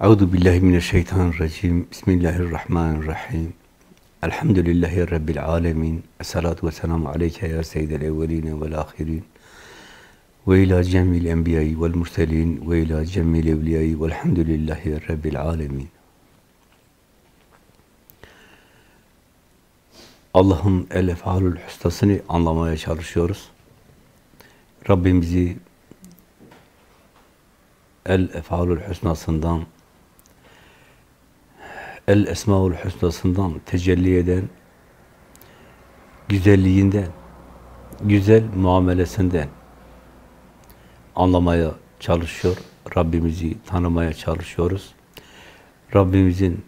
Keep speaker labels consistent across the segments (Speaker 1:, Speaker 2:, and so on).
Speaker 1: Euzu billahi mineşşeytanirracim. Bismillahirrahmanirrahim. Elhamdülillahi rabbil alamin. Essalatu vesselamu aleyke ya seyyidel evvelin ve'l ahirin. Ve ila cemil enbiya'i ve'l murselin ve ila cemil evliya'i ve'lhamdülillahi rabbil alamin. Allah'ın el efalül hustasını anlamaya çalışıyoruz. Rabbimizi el efalül husnasından el esmaül husnasından tecelli eden güzelliğinden güzel muamelesinden anlamaya çalışıyor. Rabbimizi tanımaya çalışıyoruz. Rabbimizin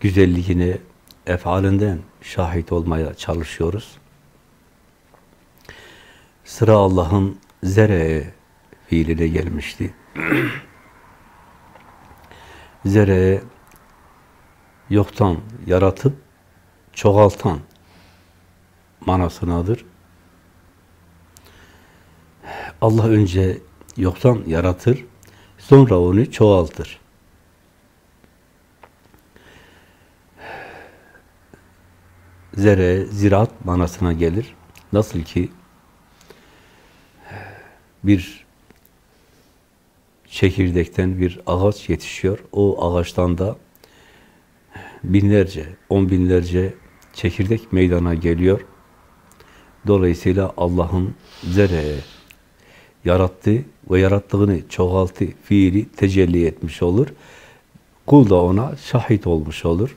Speaker 1: güzelliğine efalinden şahit olmaya çalışıyoruz. Sıra Allah'ın zereye fiiline gelmişti. zereye yoktan yaratıp çoğaltan manasınadır. Allah önce yoktan yaratır, sonra onu çoğaltır. Zere, ziraat manasına gelir. Nasıl ki bir çekirdekten bir ağaç yetişiyor. O ağaçtan da binlerce, on binlerce çekirdek meydana geliyor. Dolayısıyla Allah'ın zereye yarattı ve yarattığını çoğaltı fiili tecelli etmiş olur. Kul da ona şahit olmuş olur.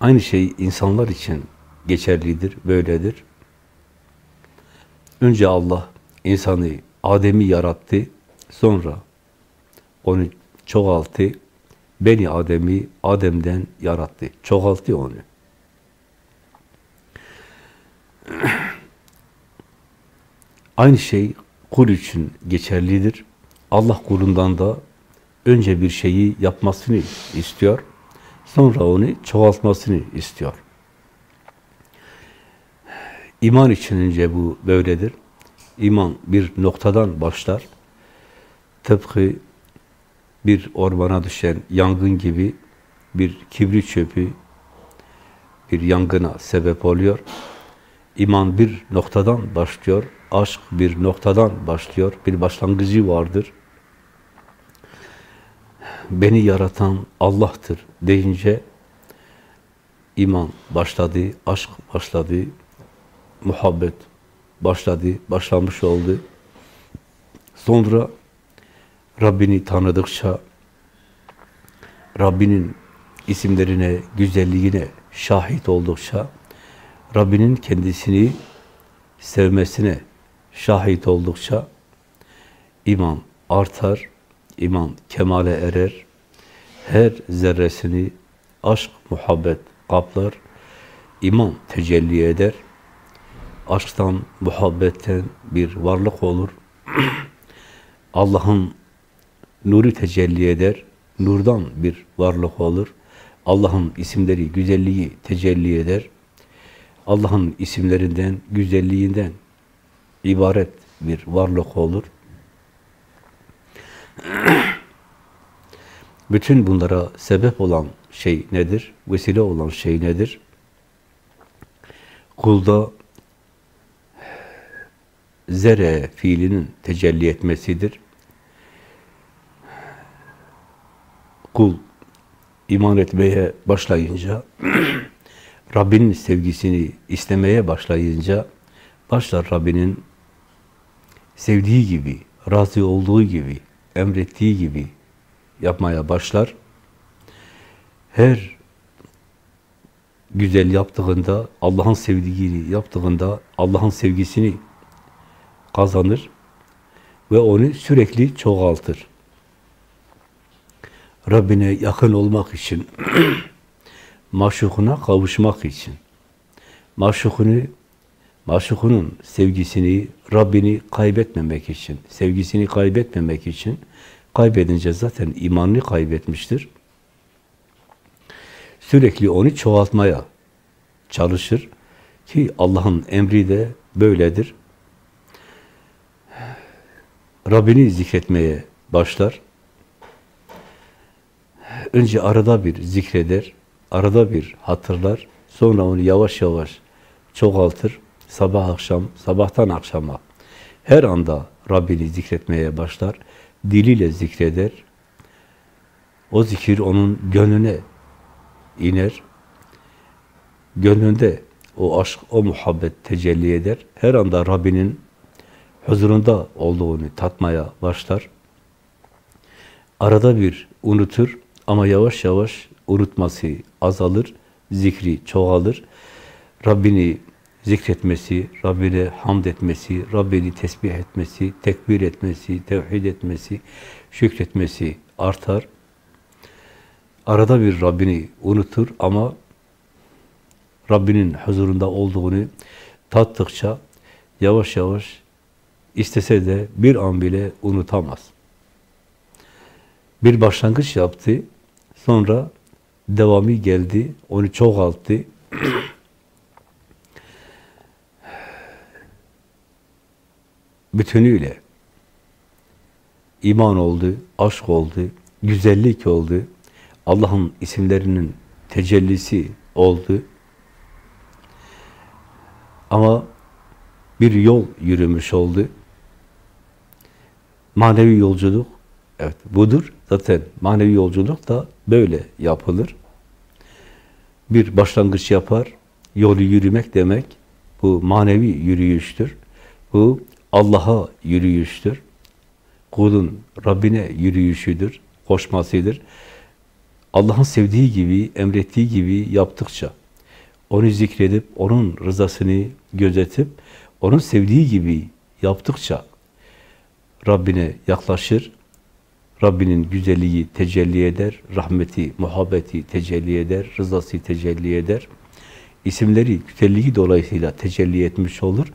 Speaker 1: Aynı şey insanlar için geçerlidir, böyledir. Önce Allah insanı, Adem'i yarattı, sonra onu çoğalttı, Beni Adem'i Adem'den yarattı, çoğalttı onu. Aynı şey kul için geçerlidir. Allah kulundan da önce bir şeyi yapmasını istiyor, sonra onu çoğaltmasını istiyor. İman için önce bu böyledir. İman bir noktadan başlar. Tıpkı bir ormana düşen yangın gibi bir kibrit çöpü bir yangına sebep oluyor. İman bir noktadan başlıyor. Aşk bir noktadan başlıyor. Bir başlangıcı vardır. Beni yaratan Allah'tır deyince iman başladı, aşk başladı, muhabbet başladı, başlamış oldu. Sonra Rabbini tanıdıkça, Rabbinin isimlerine, güzelliğine şahit oldukça, Rabbinin kendisini sevmesine şahit oldukça iman artar, iman kemale erer, her zerresini aşk, muhabbet kaplar, iman tecelli eder, aşktan, muhabbetten bir varlık olur. Allah'ın nuru tecelli eder, nurdan bir varlık olur. Allah'ın isimleri, güzelliği tecelli eder. Allah'ın isimlerinden, güzelliğinden ibaret bir varlık olur. Bütün bunlara sebep olan şey nedir? Vesile olan şey nedir? Kulda zere fiilinin tecelli etmesidir. Kul iman etmeye başlayınca, Rabbinin sevgisini istemeye başlayınca, başlar Rabbinin sevdiği gibi, razı olduğu gibi, emrettiği gibi yapmaya başlar. Her güzel yaptığında, Allah'ın sevdiğini yaptığında, Allah'ın sevgisini kazanır ve onu sürekli çoğaltır. Rabbine yakın olmak için, maşukuna kavuşmak için, maşukunu, maşukunun sevgisini, Rabbini kaybetmemek için, sevgisini kaybetmemek için, kaybedince zaten imanını kaybetmiştir. Sürekli onu çoğaltmaya çalışır ki Allah'ın emri de böyledir. Rabbini zikretmeye başlar. Önce arada bir zikreder, arada bir hatırlar, sonra onu yavaş yavaş çoğaltır, sabah akşam, sabahtan akşama her anda Rabbini zikretmeye başlar, diliyle zikreder, o zikir onun gönlüne iner, gönlünde o aşk, o muhabbet tecelli eder, her anda Rabbinin huzurunda olduğunu tatmaya başlar. Arada bir unutur ama yavaş yavaş unutması azalır, zikri çoğalır. Rabbini zikretmesi, Rabbine hamd etmesi, Rabbini tesbih etmesi, tekbir etmesi, tevhid etmesi, şükretmesi artar. Arada bir Rabbini unutur ama Rabbinin huzurunda olduğunu tattıkça yavaş yavaş istese de bir an bile unutamaz. Bir başlangıç yaptı, sonra devamı geldi, onu çoğalttı. Bütünüyle iman oldu, aşk oldu, güzellik oldu, Allah'ın isimlerinin tecellisi oldu. Ama bir yol yürümüş oldu. Manevi yolculuk, evet budur. Zaten manevi yolculuk da böyle yapılır. Bir başlangıç yapar, yolu yürümek demek, bu manevi yürüyüştür. Bu Allah'a yürüyüştür. Kulun Rabbine yürüyüşüdür, koşmasıdır. Allah'ın sevdiği gibi, emrettiği gibi yaptıkça, onu zikredip, onun rızasını gözetip, onun sevdiği gibi yaptıkça Rabbine yaklaşır, Rabbinin güzelliği tecelli eder, rahmeti, muhabbeti tecelli eder, rızası tecelli eder. İsimleri, güzelliği dolayısıyla tecelli etmiş olur,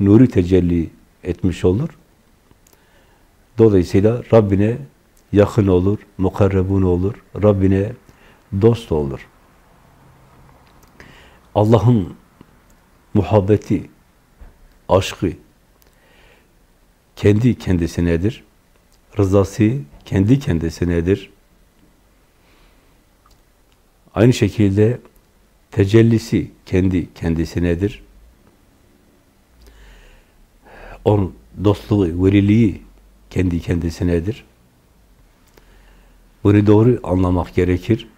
Speaker 1: nuru tecelli etmiş olur. Dolayısıyla Rabbine yakın olur, mukarrebun olur, Rabbine dost olur. Allah'ın muhabbeti, aşkı kendi kendisinedir. Rızası kendi kendisinedir. Aynı şekilde tecellisi kendi kendisinedir. Onun dostluğu, veliliği kendi kendisinedir. Bunu doğru anlamak gerekir.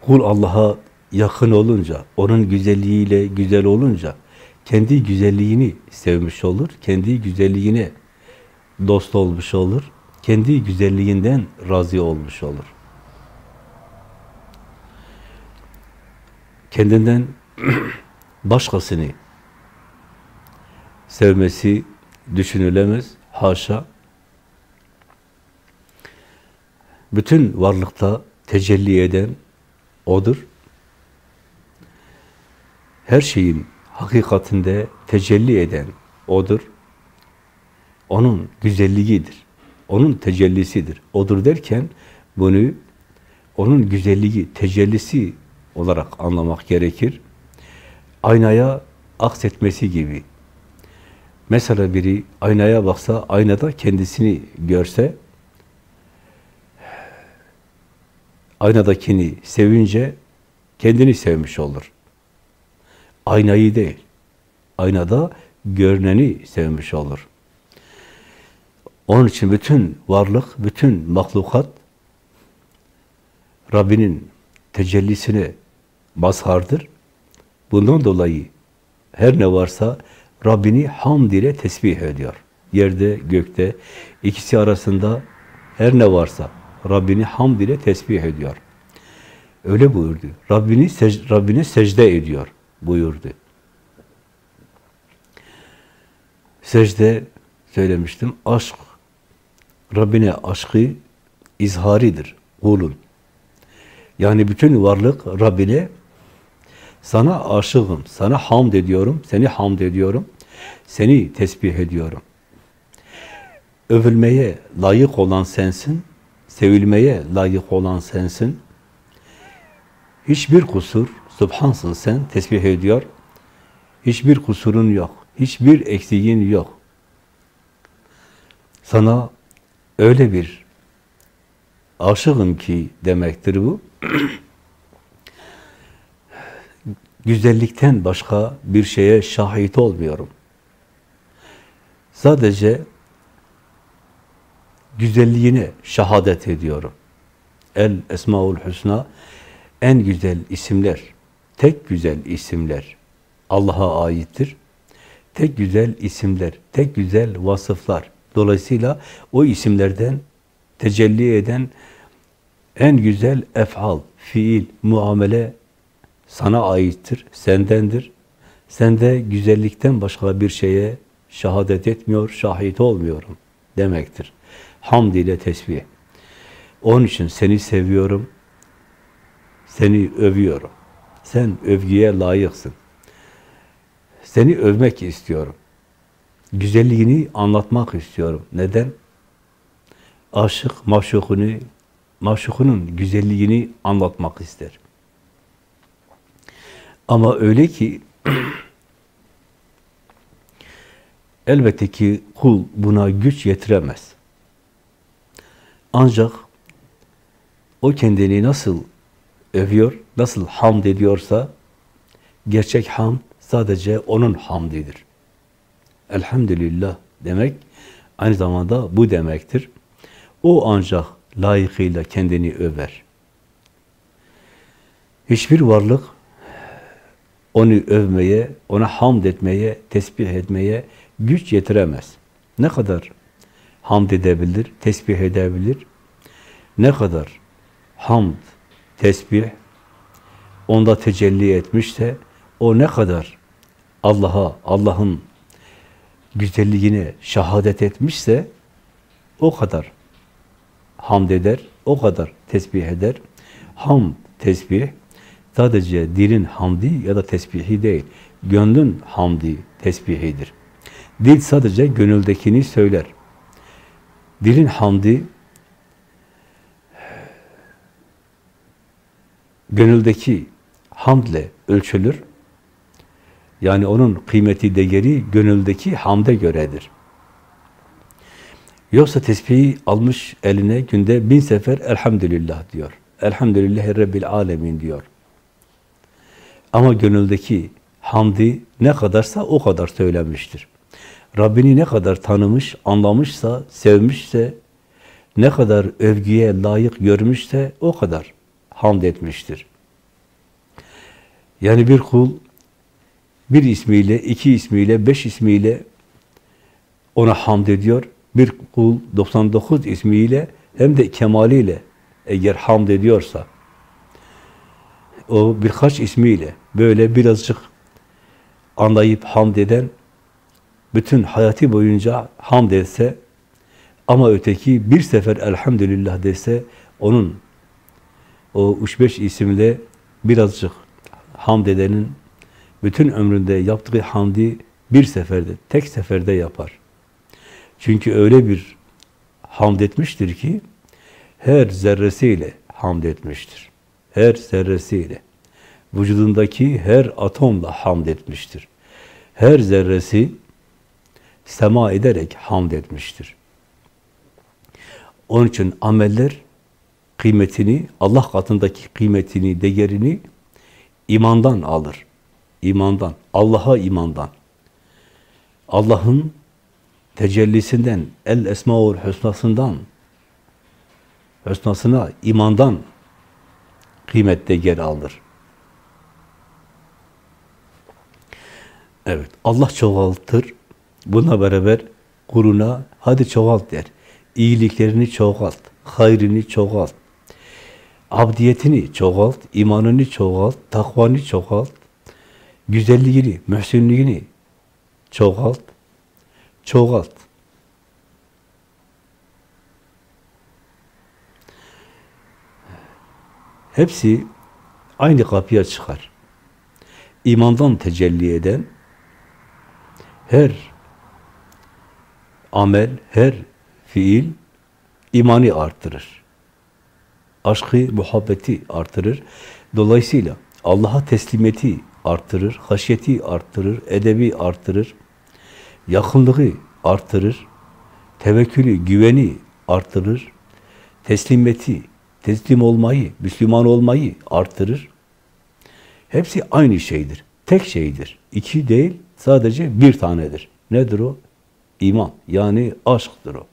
Speaker 1: Kul Allah'a yakın olunca, onun güzelliğiyle güzel olunca, kendi güzelliğini sevmiş olur, kendi güzelliğine dost olmuş olur, kendi güzelliğinden razı olmuş olur. Kendinden başkasını sevmesi düşünülemez, haşa. Bütün varlıkta tecelli eden O'dur. Her şeyin hakikatinde tecelli eden O'dur. Onun güzelliğidir. Onun tecellisidir. O'dur derken bunu onun güzelliği, tecellisi olarak anlamak gerekir. Aynaya aksetmesi gibi. Mesela biri aynaya baksa, aynada kendisini görse, aynadakini sevince kendini sevmiş olur. Aynayı değil. Aynada görüneni sevmiş olur. Onun için bütün varlık, bütün mahlukat Rabbinin tecellisine mazhardır. Bundan dolayı her ne varsa Rabbini hamd ile tesbih ediyor. Yerde, gökte, ikisi arasında her ne varsa Rabbini hamd ile tesbih ediyor. Öyle buyurdu. Rabbini sec Rabbine secde ediyor buyurdu. Secde söylemiştim. Aşk Rabbine aşkı izharidir kulun. Yani bütün varlık Rabbine sana aşığım, sana hamd ediyorum, seni hamd ediyorum, seni tesbih ediyorum. Övülmeye layık olan sensin, sevilmeye layık olan sensin. Hiçbir kusur, subhansın sen, tesbih ediyor. Hiçbir kusurun yok. Hiçbir eksiğin yok. Sana öyle bir aşığım ki demektir bu. Güzellikten başka bir şeye şahit olmuyorum. Sadece güzelliğine şahadet ediyorum. El Esmaül Hüsna en güzel isimler, tek güzel isimler Allah'a aittir. Tek güzel isimler, tek güzel vasıflar. Dolayısıyla o isimlerden tecelli eden en güzel efal, fiil, muamele sana aittir, sendendir. Sen de güzellikten başka bir şeye şahadet etmiyor, şahit olmuyorum demektir. Hamd ile tesbih. Onun için seni seviyorum, seni övüyorum. Sen övgüye layıksın. Seni övmek istiyorum. Güzelliğini anlatmak istiyorum. Neden? Aşık maşukunu, maşukunun güzelliğini anlatmak ister. Ama öyle ki elbette ki kul buna güç yetiremez. Ancak o kendini nasıl övüyor, nasıl hamd ediyorsa gerçek hamd sadece onun hamdidir. Elhamdülillah demek aynı zamanda bu demektir. O ancak layıkıyla kendini över. Hiçbir varlık onu övmeye, ona hamd etmeye, tesbih etmeye güç yetiremez. Ne kadar hamd edebilir, tesbih edebilir, ne kadar hamd, tesbih onda tecelli etmişse o ne kadar Allah'a, Allah'ın güzelliğine şahadet etmişse o kadar hamd eder, o kadar tesbih eder. Hamd, tesbih sadece dilin hamdi ya da tesbihi değil, gönlün hamdi, tesbihidir. Dil sadece gönüldekini söyler. Dilin hamdi gönüldeki hamdle ölçülür. Yani onun kıymeti, değeri gönüldeki hamde göredir. Yoksa tesbihi almış eline günde bin sefer elhamdülillah diyor. Elhamdülillahi Rabbil alemin diyor. Ama gönüldeki hamdi ne kadarsa o kadar söylemiştir. Rabbini ne kadar tanımış, anlamışsa, sevmişse, ne kadar övgüye layık görmüşse o kadar hamd etmiştir. Yani bir kul bir ismiyle, iki ismiyle, beş ismiyle ona hamd ediyor. Bir kul 99 ismiyle hem de kemaliyle eğer hamd ediyorsa o birkaç ismiyle böyle birazcık anlayıp hamd eden bütün hayatı boyunca hamd etse ama öteki bir sefer elhamdülillah dese onun o üç beş isimle birazcık hamd edenin bütün ömründe yaptığı hamdi bir seferde, tek seferde yapar. Çünkü öyle bir hamd etmiştir ki her zerresiyle hamd etmiştir. Her zerresiyle. Vücudundaki her atomla hamd etmiştir. Her zerresi sema ederek hamd etmiştir. Onun için ameller kıymetini, Allah katındaki kıymetini, değerini imandan alır. İmandan, Allah'a imandan. Allah'ın tecellisinden, el esmaul husnasından, husnasına imandan kıymet değer alır. Evet, Allah çoğaltır. Buna beraber kuruna hadi çoğalt der. İyiliklerini çoğalt, hayrını çoğalt. Abdiyetini çoğalt, imanını çoğalt, takvanı çoğalt, güzelliğini, mühsünlüğünü çoğalt, çoğalt. Hepsi aynı kapıya çıkar. İmandan tecelli eden her amel, her fiil imanı artırır. Aşkı, muhabbeti artırır. Dolayısıyla Allah'a teslimiyeti artırır, haşyeti artırır, edebi artırır, yakınlığı artırır, tevekkülü, güveni artırır, teslimiyeti, teslim olmayı, Müslüman olmayı artırır. Hepsi aynı şeydir. Tek şeydir. İki değil, sadece bir tanedir. Nedir o? İman. Yani aşktır o.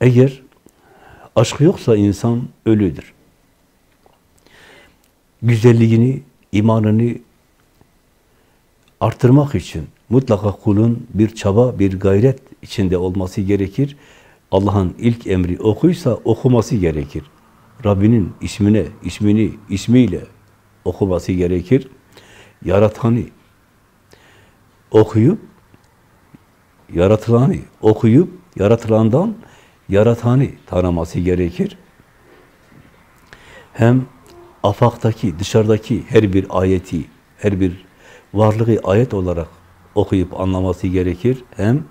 Speaker 1: Eğer aşk yoksa insan ölüdür. Güzelliğini, imanını artırmak için mutlaka kulun bir çaba, bir gayret içinde olması gerekir. Allah'ın ilk emri okuysa okuması gerekir. Rabbinin ismine, ismini, ismiyle okuması gerekir. Yaratanı okuyup, yaratılanı okuyup, yaratılandan yaratanı tanıması gerekir. Hem afaktaki, dışarıdaki her bir ayeti, her bir varlığı ayet olarak okuyup anlaması gerekir. Hem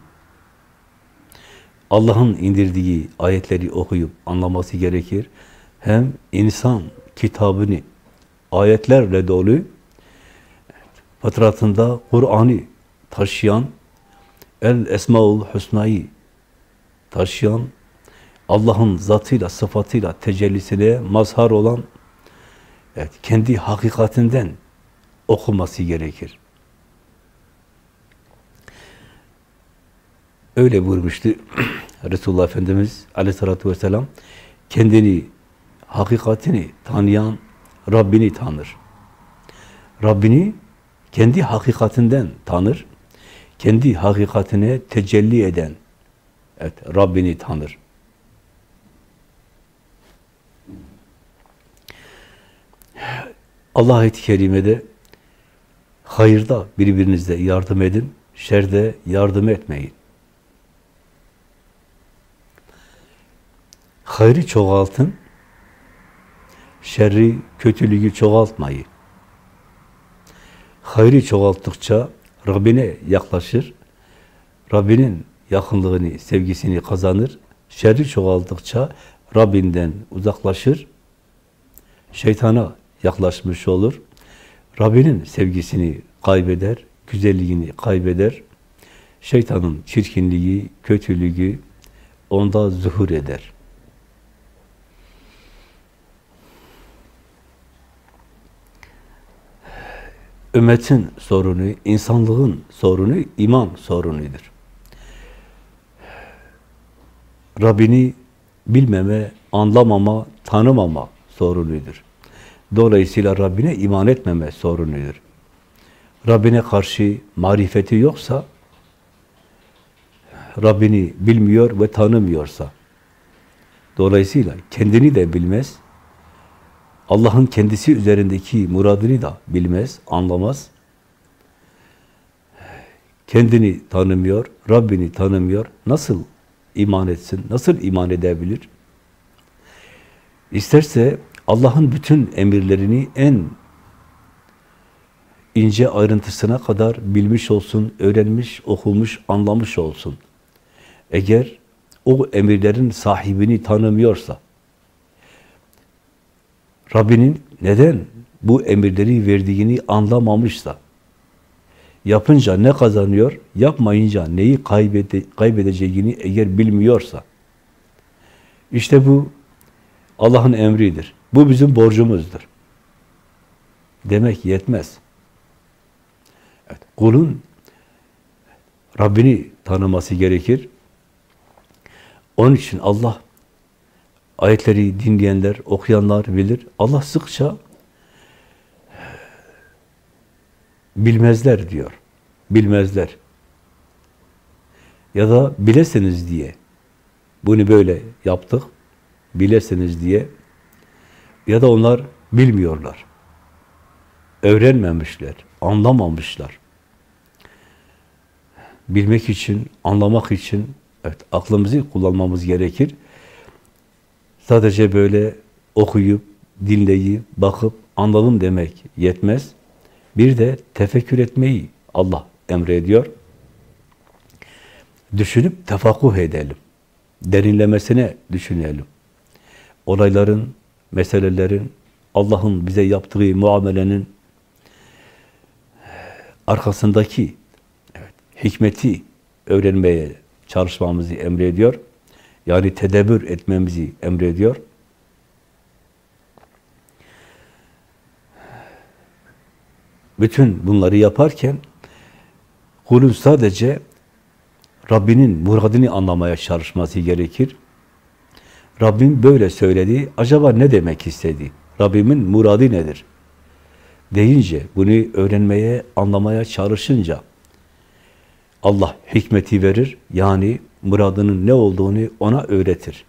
Speaker 1: Allah'ın indirdiği ayetleri okuyup anlaması gerekir. Hem insan kitabını ayetlerle dolu fıtratında Kur'an'ı taşıyan El Esmaul Hüsna'yı taşıyan Allah'ın zatıyla, sıfatıyla, tecellisine mazhar olan evet, kendi hakikatinden okuması gerekir. Öyle buyurmuştu Resulullah Efendimiz aleyhissalatü vesselam kendini, hakikatini tanıyan Rabbini tanır. Rabbini kendi hakikatinden tanır. Kendi hakikatine tecelli eden evet, Rabbini tanır. Allah ayet-i kerimede hayırda birbirinize yardım edin, şerde yardım etmeyin. Hayrı çoğaltın, şerri, kötülüğü çoğaltmayın. Hayrı çoğalttıkça Rabbine yaklaşır, Rabbinin yakınlığını, sevgisini kazanır, şerri çoğalttıkça Rabbinden uzaklaşır, şeytana yaklaşmış olur, Rabbinin sevgisini kaybeder, güzelliğini kaybeder, şeytanın çirkinliği, kötülüğü onda zuhur eder. ümmetin sorunu, insanlığın sorunu iman sorunudur. Rabbini bilmeme, anlamama, tanımama sorunudur. Dolayısıyla Rabbine iman etmeme sorunudur. Rabbine karşı marifeti yoksa, Rabbini bilmiyor ve tanımıyorsa, dolayısıyla kendini de bilmez, Allah'ın kendisi üzerindeki muradını da bilmez, anlamaz. Kendini tanımıyor, Rabbini tanımıyor. Nasıl iman etsin, nasıl iman edebilir? İsterse Allah'ın bütün emirlerini en ince ayrıntısına kadar bilmiş olsun, öğrenmiş, okumuş, anlamış olsun. Eğer o emirlerin sahibini tanımıyorsa, Rabbinin neden bu emirleri verdiğini anlamamışsa, yapınca ne kazanıyor, yapmayınca neyi kaybede, kaybedeceğini eğer bilmiyorsa, işte bu Allah'ın emridir. Bu bizim borcumuzdur. Demek yetmez. Evet, kulun Rabbini tanıması gerekir. Onun için Allah ayetleri dinleyenler, okuyanlar bilir. Allah sıkça bilmezler diyor. Bilmezler. Ya da bilesiniz diye bunu böyle yaptık. Bilesiniz diye ya da onlar bilmiyorlar. Öğrenmemişler, anlamamışlar. Bilmek için, anlamak için evet, aklımızı kullanmamız gerekir. Sadece böyle okuyup, dinleyip, bakıp, anladım demek yetmez. Bir de tefekkür etmeyi Allah emrediyor. Düşünüp tefakkuh edelim. Derinlemesine düşünelim. Olayların, meselelerin Allah'ın bize yaptığı muamelenin arkasındaki evet, hikmeti öğrenmeye çalışmamızı emrediyor. Yani tedebbür etmemizi emrediyor. Bütün bunları yaparken kulun sadece Rabbinin muradını anlamaya çalışması gerekir. Rabbim böyle söyledi. Acaba ne demek istedi? Rabbimin muradı nedir? Deyince, bunu öğrenmeye, anlamaya çalışınca Allah hikmeti verir. Yani muradının ne olduğunu ona öğretir.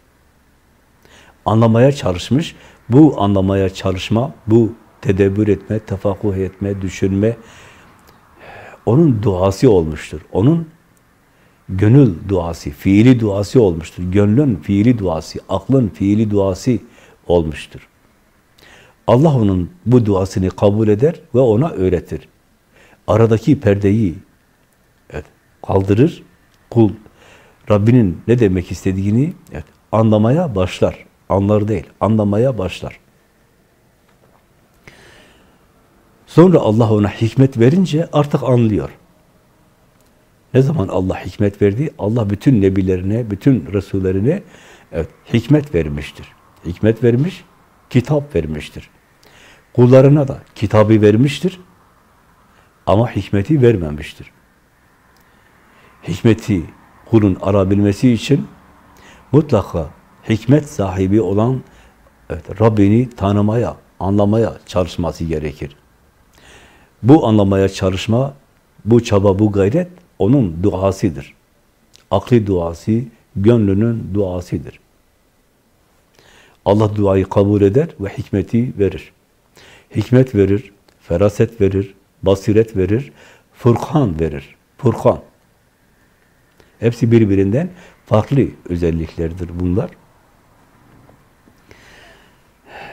Speaker 1: Anlamaya çalışmış. Bu anlamaya çalışma, bu tedebbür etme, tefakkuh etme, düşünme onun duası olmuştur. Onun gönül duası, fiili duası olmuştur. Gönlün fiili duası, aklın fiili duası olmuştur. Allah onun bu duasını kabul eder ve ona öğretir. Aradaki perdeyi evet, kaldırır. Kul Rabbinin ne demek istediğini evet, anlamaya başlar. Anlar değil, anlamaya başlar. Sonra Allah ona hikmet verince artık anlıyor. Ne zaman Allah hikmet verdi? Allah bütün nebilerine, bütün resullerine evet, hikmet vermiştir. Hikmet vermiş, kitap vermiştir. Kullarına da kitabı vermiştir. Ama hikmeti vermemiştir. Hikmeti kulun arabilmesi için mutlaka hikmet sahibi olan evet, Rabbini tanımaya, anlamaya çalışması gerekir. Bu anlamaya çalışma, bu çaba, bu gayret onun duasıdır. Akli duası, gönlünün duasıdır. Allah duayı kabul eder ve hikmeti verir. Hikmet verir, feraset verir, basiret verir, Furkan verir. Furkan. Hepsi birbirinden farklı özelliklerdir bunlar.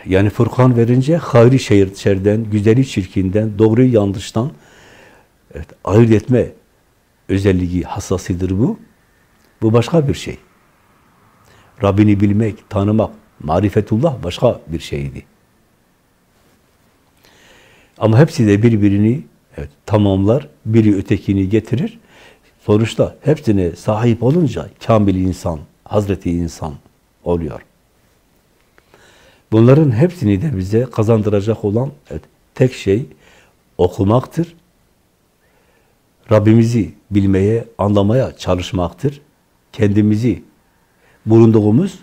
Speaker 1: Yani Furkan verince hayri şerden, güzeli çirkinden, doğruyu yanlıştan evet, ayırt etme özelliği, hassasıdır bu. Bu başka bir şey. Rabbini bilmek, tanımak, marifetullah başka bir şeydi. Ama hepsi de birbirini evet, tamamlar, biri ötekini getirir. Sonuçta hepsine sahip olunca kamil insan, Hazreti insan oluyor. Bunların hepsini de bize kazandıracak olan evet, tek şey okumaktır. Rabbimizi bilmeye, anlamaya çalışmaktır. Kendimizi bulunduğumuz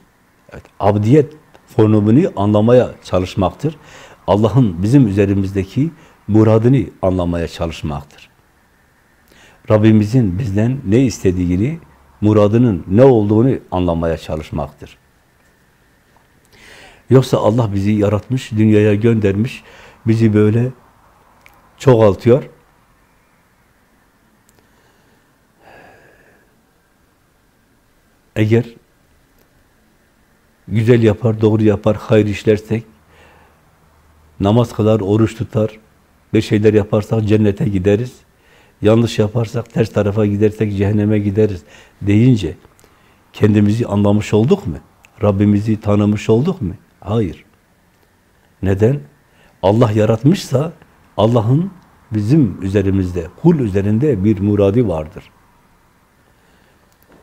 Speaker 1: evet, abdiyet konumunu anlamaya çalışmaktır. Allah'ın bizim üzerimizdeki muradını anlamaya çalışmaktır. Rabbimizin bizden ne istediğini, muradının ne olduğunu anlamaya çalışmaktır. Yoksa Allah bizi yaratmış, dünyaya göndermiş, bizi böyle çoğaltıyor. Eğer güzel yapar, doğru yapar, hayır işlersek, namaz kılar, oruç tutar, bir şeyler yaparsak cennete gideriz. Yanlış yaparsak, ters tarafa gidersek cehenneme gideriz deyince kendimizi anlamış olduk mu? Rabbimizi tanımış olduk mu? Hayır. Neden? Allah yaratmışsa Allah'ın bizim üzerimizde, kul üzerinde bir muradi vardır.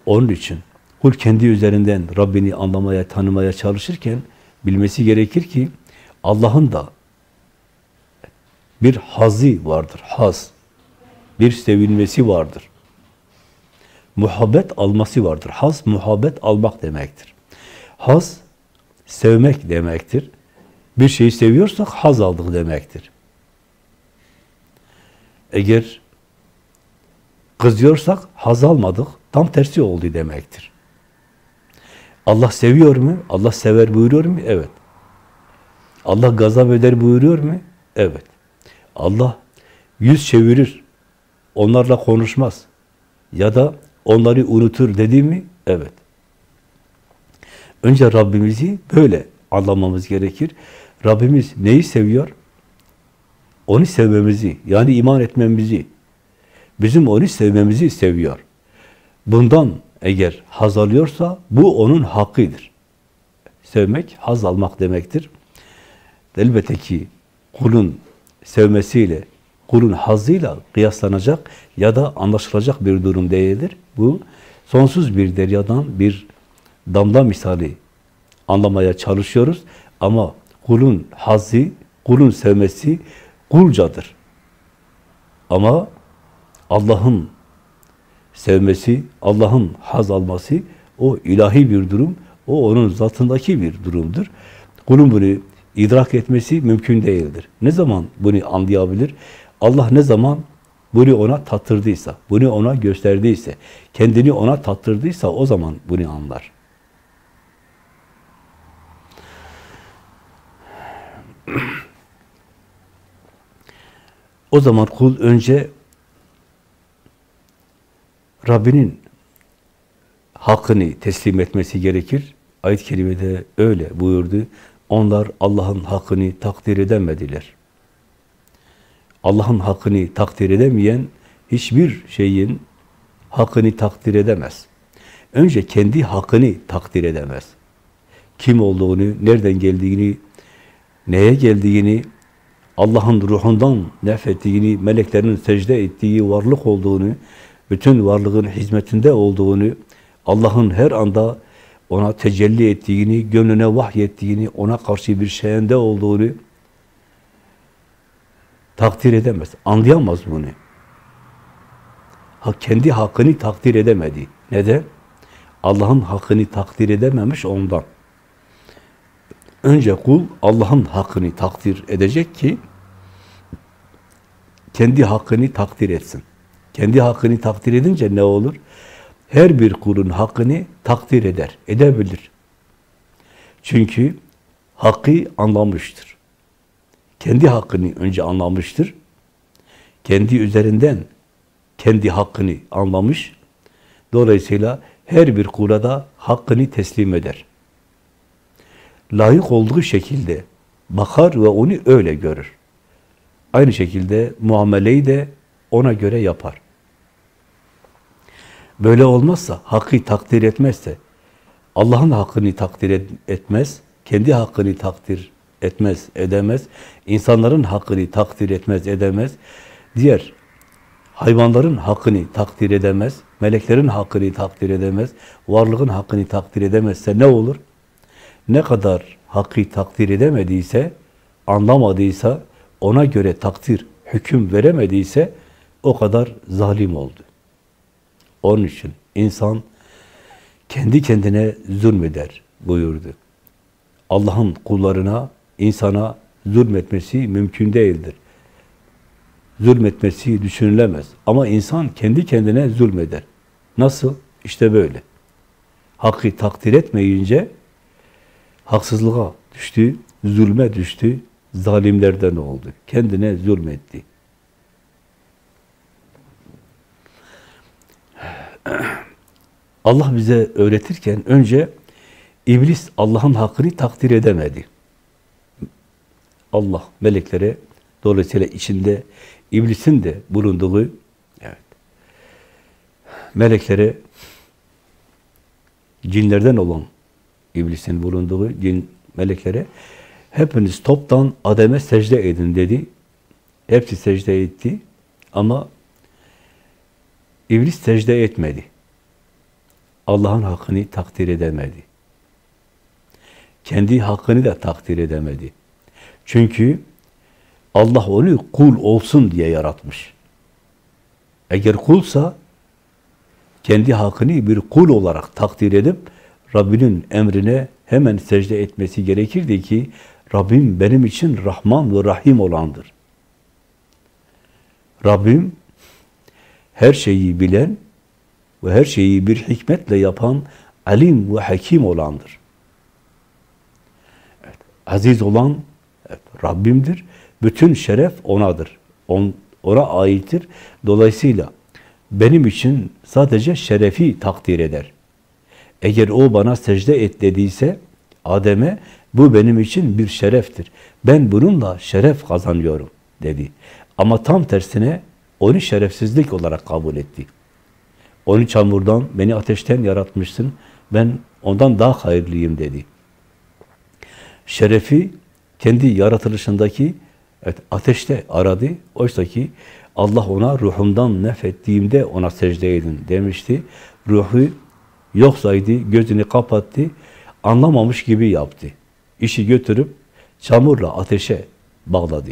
Speaker 1: Onun için kul kendi üzerinden Rabbini anlamaya, tanımaya çalışırken bilmesi gerekir ki Allah'ın da bir hazi vardır, haz. Bir sevilmesi vardır. Muhabbet alması vardır. Haz, muhabbet almak demektir. Haz, sevmek demektir. Bir şeyi seviyorsak haz aldık demektir. Eğer kızıyorsak haz almadık, tam tersi oldu demektir. Allah seviyor mu? Allah sever buyuruyor mu? Evet. Allah gazap eder buyuruyor mu? Evet. Allah yüz çevirir, onlarla konuşmaz. Ya da onları unutur dedi mi? Evet. Önce Rabbimizi böyle anlamamız gerekir. Rabbimiz neyi seviyor? Onu sevmemizi, yani iman etmemizi, bizim onu sevmemizi seviyor. Bundan eğer haz alıyorsa bu onun hakkıdır. Sevmek, haz almak demektir. elbette ki kulun sevmesiyle, kulun hazıyla kıyaslanacak ya da anlaşılacak bir durum değildir. Bu sonsuz bir deryadan bir damla misali anlamaya çalışıyoruz ama kulun hazı, kulun sevmesi kulcadır. Ama Allah'ın sevmesi, Allah'ın haz alması o ilahi bir durum, o onun zatındaki bir durumdur. Kulun bunu idrak etmesi mümkün değildir. Ne zaman bunu anlayabilir? Allah ne zaman bunu ona tattırdıysa, bunu ona gösterdiyse, kendini ona tattırdıysa o zaman bunu anlar. O zaman kul önce Rabbinin hakkını teslim etmesi gerekir. Ayet-i kerimede öyle buyurdu. Onlar Allah'ın hakkını takdir edemediler. Allah'ın hakkını takdir edemeyen hiçbir şeyin hakkını takdir edemez. Önce kendi hakkını takdir edemez. Kim olduğunu, nereden geldiğini, neye geldiğini, Allah'ın ruhundan nefettiğini, meleklerin secde ettiği varlık olduğunu, bütün varlığın hizmetinde olduğunu, Allah'ın her anda ona tecelli ettiğini, gönlüne vahyettiğini, ona karşı bir şeyinde olduğunu takdir edemez, anlayamaz bunu. Ha, kendi hakkını takdir edemedi. Neden? Allah'ın hakkını takdir edememiş ondan. Önce kul Allah'ın hakkını takdir edecek ki kendi hakkını takdir etsin. Kendi hakkını takdir edince ne olur? Her bir kulun hakkını takdir eder, edebilir. Çünkü hakkı anlamıştır. Kendi hakkını önce anlamıştır. Kendi üzerinden kendi hakkını anlamış. Dolayısıyla her bir kula da hakkını teslim eder. Layık olduğu şekilde bakar ve onu öyle görür. Aynı şekilde muameleyi de ona göre yapar. Böyle olmazsa, hakkı takdir etmezse, Allah'ın hakkını takdir etmez, kendi hakkını takdir etmez, edemez, insanların hakkını takdir etmez, edemez, diğer hayvanların hakkını takdir edemez, meleklerin hakkını takdir edemez, varlığın hakkını takdir edemezse ne olur? Ne kadar hakkı takdir edemediyse, anlamadıysa, ona göre takdir, hüküm veremediyse o kadar zalim oldu. Onun için insan kendi kendine zulmeder buyurdu. Allah'ın kullarına, insana zulmetmesi mümkün değildir. Zulmetmesi düşünülemez. Ama insan kendi kendine zulmeder. Nasıl? İşte böyle. Hakkı takdir etmeyince haksızlığa düştü, zulme düştü, zalimlerden oldu. Kendine zulmetti. Allah bize öğretirken önce iblis Allah'ın hakkını takdir edemedi. Allah meleklere dolayısıyla içinde iblisin de bulunduğu evet, meleklere cinlerden olan iblisin bulunduğu cin meleklere hepiniz toptan Adem'e secde edin dedi. Hepsi secde etti ama İblis secde etmedi. Allah'ın hakkını takdir edemedi. Kendi hakkını da takdir edemedi. Çünkü Allah onu kul olsun diye yaratmış. Eğer kulsa kendi hakkını bir kul olarak takdir edip Rabbinin emrine hemen secde etmesi gerekirdi ki Rabbim benim için Rahman ve Rahim olandır. Rabbim her şeyi bilen ve her şeyi bir hikmetle yapan alim ve hakim olandır. Evet, aziz olan evet, Rabbimdir. Bütün şeref O'nadır. On, ona aittir. Dolayısıyla benim için sadece şerefi takdir eder. Eğer o bana secde et dediyse Adem'e bu benim için bir şereftir. Ben bununla şeref kazanıyorum dedi. Ama tam tersine onu şerefsizlik olarak kabul etti. Onu çamurdan, beni ateşten yaratmışsın, ben ondan daha hayırlıyım dedi. Şerefi kendi yaratılışındaki evet, ateşte aradı. Oysa ki Allah ona ruhumdan nefettiğimde ona secde edin demişti. Ruhu yok saydı, gözünü kapattı, anlamamış gibi yaptı. İşi götürüp çamurla ateşe bağladı.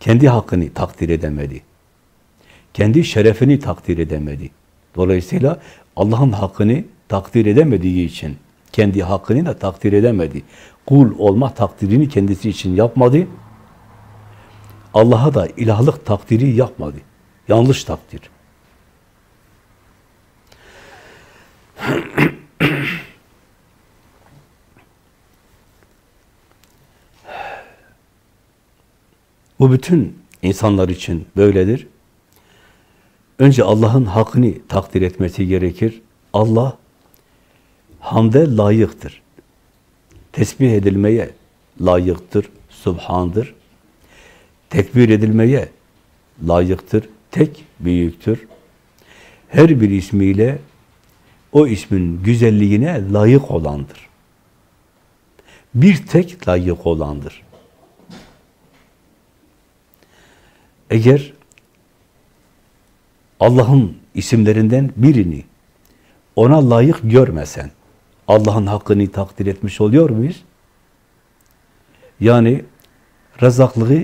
Speaker 1: Kendi hakkını takdir edemedi. Kendi şerefini takdir edemedi. Dolayısıyla Allah'ın hakkını takdir edemediği için kendi hakkını da takdir edemedi. Kul olma takdirini kendisi için yapmadı. Allah'a da ilahlık takdiri yapmadı. Yanlış takdir. Bu bütün insanlar için böyledir. Önce Allah'ın hakkını takdir etmesi gerekir. Allah hamde layıktır. Tesbih edilmeye layıktır, subhandır. Tekbir edilmeye layıktır, tek büyüktür. Her bir ismiyle o ismin güzelliğine layık olandır. Bir tek layık olandır. Eğer Allah'ın isimlerinden birini ona layık görmesen, Allah'ın hakkını takdir etmiş oluyor muyuz? Yani rezaklığı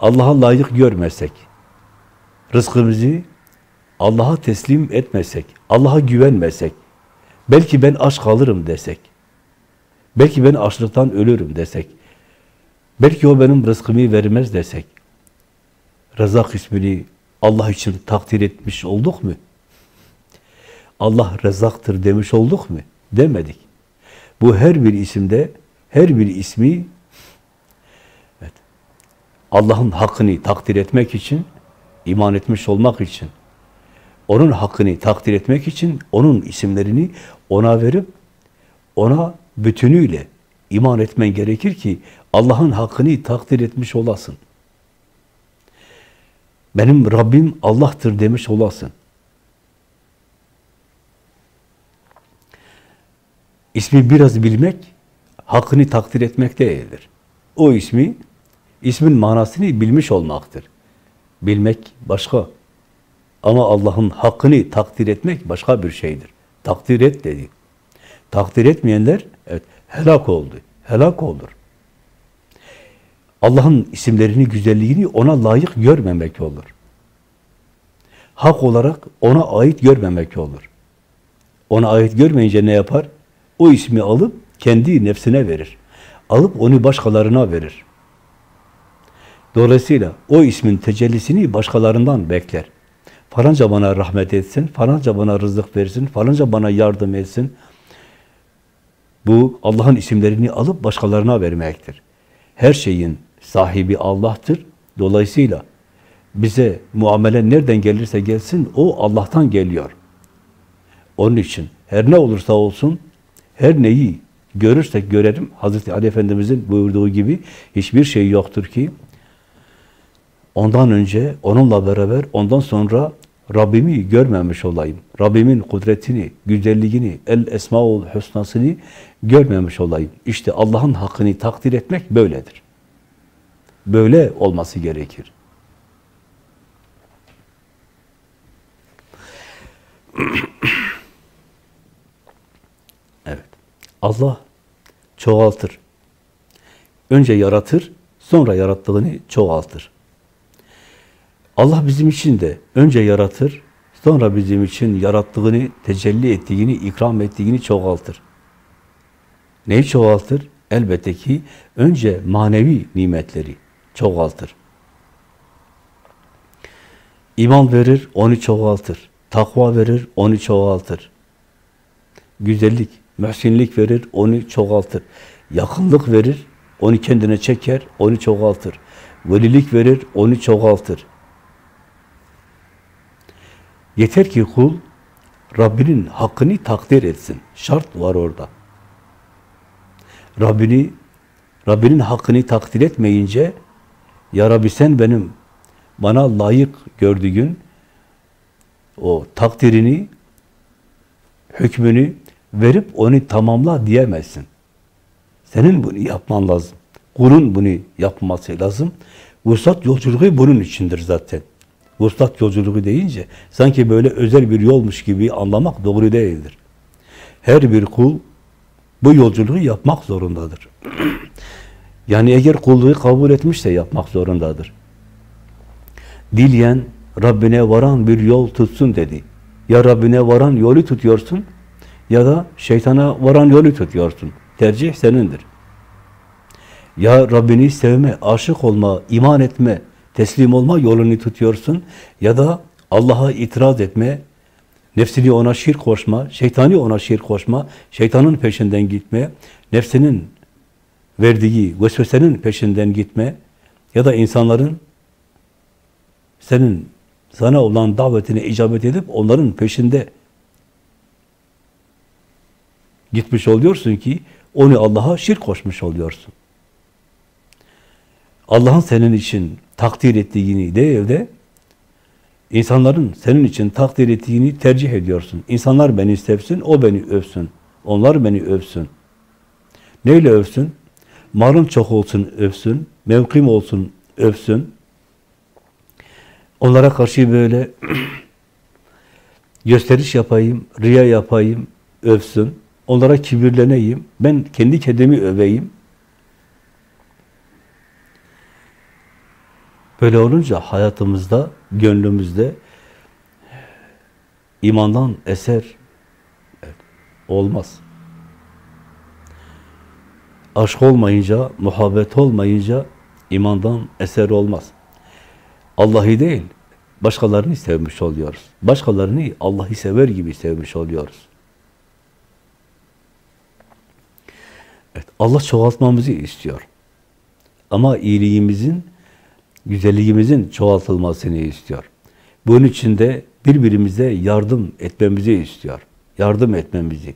Speaker 1: Allah'a layık görmesek, rızkımızı Allah'a teslim etmesek, Allah'a güvenmesek, belki ben aç kalırım desek, belki ben açlıktan ölürüm desek, belki o benim rızkımı vermez desek, Rezak ismini Allah için takdir etmiş olduk mu? Allah rezaktır demiş olduk mu? Demedik. Bu her bir isimde, her bir ismi evet, Allah'ın hakkını takdir etmek için, iman etmiş olmak için, onun hakkını takdir etmek için, onun isimlerini ona verip, ona bütünüyle iman etmen gerekir ki, Allah'ın hakkını takdir etmiş olasın. Benim Rabbim Allah'tır demiş olasın. İsmi biraz bilmek, hakkını takdir etmek değildir. O ismi, ismin manasını bilmiş olmaktır. Bilmek başka. Ama Allah'ın hakkını takdir etmek başka bir şeydir. Takdir et dedi. Takdir etmeyenler evet, helak oldu. Helak olur. Allah'ın isimlerini, güzelliğini ona layık görmemek olur. Hak olarak ona ait görmemek olur. Ona ait görmeyince ne yapar? O ismi alıp kendi nefsine verir. Alıp onu başkalarına verir. Dolayısıyla o ismin tecellisini başkalarından bekler. Falanca bana rahmet etsin, falanca bana rızık versin, falanca bana yardım etsin. Bu Allah'ın isimlerini alıp başkalarına vermektir. Her şeyin sahibi Allah'tır. Dolayısıyla bize muamele nereden gelirse gelsin o Allah'tan geliyor. Onun için her ne olursa olsun her neyi görürsek görelim. Hazreti Ali Efendimiz'in buyurduğu gibi hiçbir şey yoktur ki ondan önce onunla beraber ondan sonra Rabbimi görmemiş olayım. Rabbimin kudretini, güzelliğini, el esmaul husnasını görmemiş olayım. İşte Allah'ın hakkını takdir etmek böyledir. Böyle olması gerekir. evet. Allah çoğaltır. Önce yaratır, sonra yarattığını çoğaltır. Allah bizim için de önce yaratır, sonra bizim için yarattığını, tecelli ettiğini, ikram ettiğini çoğaltır. Neyi çoğaltır? Elbette ki önce manevi nimetleri çoğaltır. İman verir, onu çoğaltır. Takva verir, onu çoğaltır. Güzellik, mühsinlik verir, onu çoğaltır. Yakınlık verir, onu kendine çeker, onu çoğaltır. Velilik verir, onu çoğaltır. Yeter ki kul Rabbinin hakkını takdir etsin. Şart var orada. Rabbini Rabbinin hakkını takdir etmeyince Ya Rabbi sen benim bana layık gördüğün o takdirini hükmünü verip onu tamamla diyemezsin. Senin bunu yapman lazım. Kulun bunu yapması lazım. Vuslat yolculuğu bunun içindir zaten. Vuslat yolculuğu deyince sanki böyle özel bir yolmuş gibi anlamak doğru değildir. Her bir kul bu yolculuğu yapmak zorundadır. yani eğer kulluğu kabul etmişse yapmak zorundadır. Dileyen Rabbine varan bir yol tutsun dedi. Ya Rabbine varan yolu tutuyorsun ya da şeytana varan yolu tutuyorsun. Tercih senindir. Ya Rabbini sevme, aşık olma, iman etme, teslim olma yolunu tutuyorsun ya da Allah'a itiraz etme, nefsini ona şirk koşma, şeytani ona şirk koşma, şeytanın peşinden gitme, nefsinin verdiği vesvesenin peşinden gitme ya da insanların senin sana olan davetine icabet edip onların peşinde gitmiş oluyorsun ki onu Allah'a şirk koşmuş oluyorsun. Allah'ın senin için takdir ettiğini değil de insanların senin için takdir ettiğini tercih ediyorsun. İnsanlar beni sevsin, o beni övsün. Onlar beni övsün. Neyle övsün? Malım çok olsun övsün, mevkim olsun övsün. Onlara karşı böyle gösteriş yapayım, riya yapayım, övsün. Onlara kibirleneyim, ben kendi kendimi öveyim. Böyle olunca hayatımızda, gönlümüzde imandan eser olmaz. Aşk olmayınca, muhabbet olmayınca imandan eser olmaz. Allah'ı değil, başkalarını sevmiş oluyoruz. Başkalarını Allah'ı sever gibi sevmiş oluyoruz. Evet, Allah çoğaltmamızı istiyor. Ama iyiliğimizin, güzelliğimizin çoğaltılmasını istiyor. Bunun için de birbirimize yardım etmemizi istiyor. Yardım etmemizi.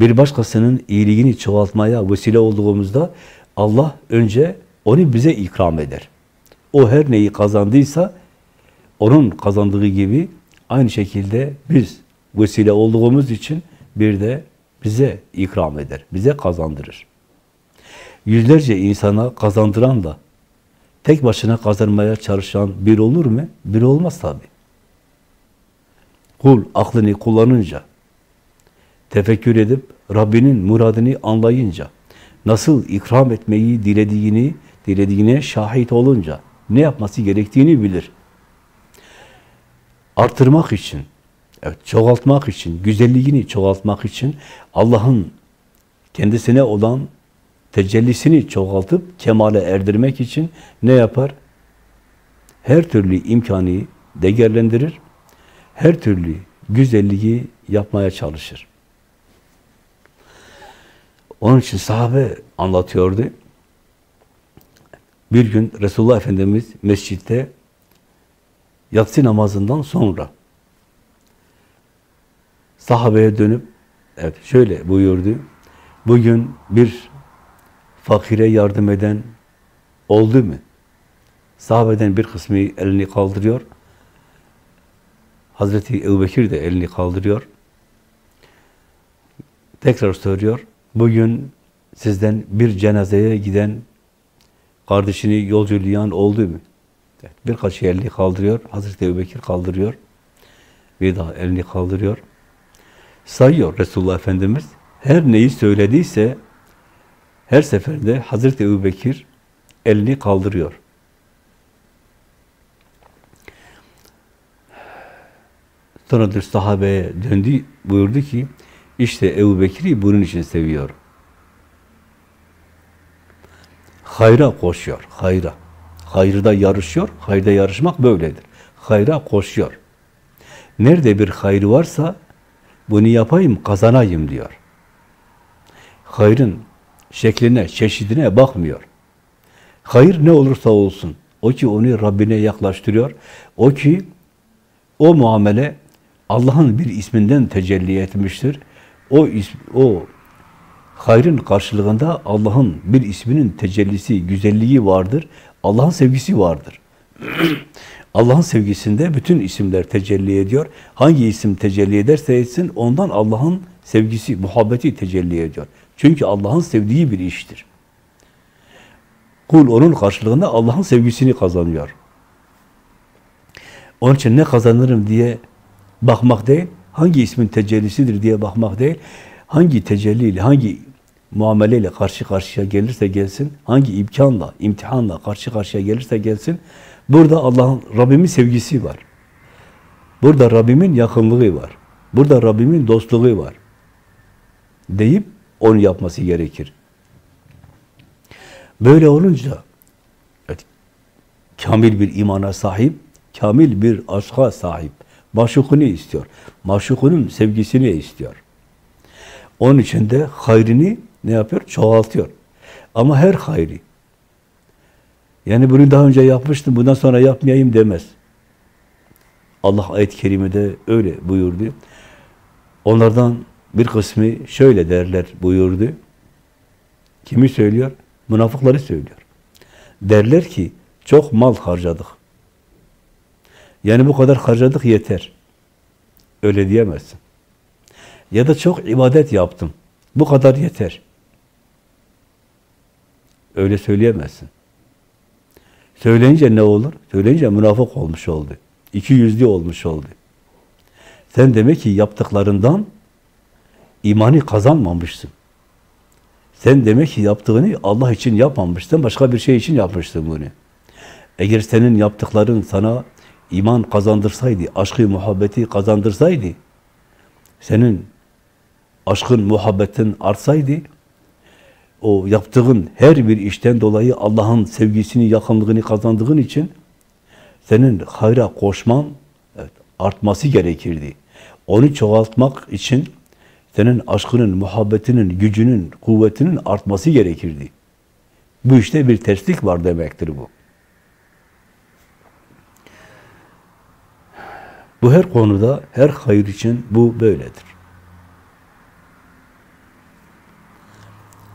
Speaker 1: Bir başkasının iyiliğini çoğaltmaya vesile olduğumuzda Allah önce onu bize ikram eder. O her neyi kazandıysa onun kazandığı gibi aynı şekilde biz vesile olduğumuz için bir de bize ikram eder, bize kazandırır. Yüzlerce insana kazandıran da tek başına kazanmaya çalışan bir olur mu? Bir olmaz tabi. Kul aklını kullanınca, tefekkür edip Rabbinin muradını anlayınca, nasıl ikram etmeyi dilediğini, dilediğine şahit olunca ne yapması gerektiğini bilir. Artırmak için, evet, çoğaltmak için, güzelliğini çoğaltmak için Allah'ın kendisine olan tecellisini çoğaltıp kemale erdirmek için ne yapar? Her türlü imkanı değerlendirir, her türlü güzelliği yapmaya çalışır. Onun için sahabe anlatıyordu. Bir gün Resulullah Efendimiz mescitte yatsı namazından sonra sahabeye dönüp evet şöyle buyurdu. Bugün bir fakire yardım eden oldu mu? Sahabeden bir kısmı elini kaldırıyor. Hazreti Ebubekir de elini kaldırıyor. Tekrar soruyor. Bugün sizden bir cenazeye giden kardeşini yolculayan oldu mu? Birkaç elini kaldırıyor. Hazreti Ebubekir kaldırıyor. Bir daha elini kaldırıyor. Sayıyor Resulullah Efendimiz. Her neyi söylediyse her seferinde Hazreti Ebubekir elini kaldırıyor. Sonra sahabeye döndü, buyurdu ki, işte Ebu Bekir'i bunun için seviyorum. Hayra koşuyor, hayra. Hayrda yarışıyor, hayırda yarışmak böyledir. Hayra koşuyor. Nerede bir hayrı varsa, bunu yapayım, kazanayım diyor. Hayrın şekline, çeşidine bakmıyor. Hayır ne olursa olsun, o ki onu Rabbine yaklaştırıyor, o ki o muamele Allah'ın bir isminden tecelli etmiştir. O o hayrın karşılığında Allah'ın bir isminin tecellisi, güzelliği vardır. Allah'ın sevgisi vardır. Allah'ın sevgisinde bütün isimler tecelli ediyor. Hangi isim tecelli ederse etsin ondan Allah'ın sevgisi, muhabbeti tecelli ediyor. Çünkü Allah'ın sevdiği bir iştir. Kul onun karşılığında Allah'ın sevgisini kazanıyor. Onun için ne kazanırım diye bakmak değil, hangi ismin tecellisidir diye bakmak değil, hangi tecelliyle, hangi muameleyle karşı karşıya gelirse gelsin, hangi imkanla, imtihanla karşı karşıya gelirse gelsin, burada Allah'ın, Rabbimin sevgisi var. Burada Rabbimin yakınlığı var. Burada Rabbimin dostluğu var. Deyip onu yapması gerekir. Böyle olunca evet, kamil bir imana sahip, kamil bir aşka sahip. Maşukunu istiyor. Maşukunun sevgisini istiyor. Onun için de hayrını ne yapıyor? Çoğaltıyor. Ama her hayri. Yani bunu daha önce yapmıştım, bundan sonra yapmayayım demez. Allah ayet-i kerimede öyle buyurdu. Onlardan bir kısmı şöyle derler buyurdu. Kimi söylüyor? Münafıkları söylüyor. Derler ki çok mal harcadık. Yani bu kadar harcadık yeter. Öyle diyemezsin. Ya da çok ibadet yaptım. Bu kadar yeter. Öyle söyleyemezsin. Söyleyince ne olur? Söyleyince münafık olmuş oldu. İki yüzlü olmuş oldu. Sen demek ki yaptıklarından imani kazanmamışsın. Sen demek ki yaptığını Allah için yapmamışsın, başka bir şey için yapmışsın bunu. Eğer senin yaptıkların sana iman kazandırsaydı, aşkı, muhabbeti kazandırsaydı, senin aşkın, muhabbetin artsaydı, o yaptığın her bir işten dolayı Allah'ın sevgisini, yakınlığını kazandığın için senin hayra koşman evet, artması gerekirdi. Onu çoğaltmak için senin aşkının, muhabbetinin, gücünün, kuvvetinin artması gerekirdi. Bu işte bir terslik var demektir bu. Bu her konuda, her hayır için bu böyledir.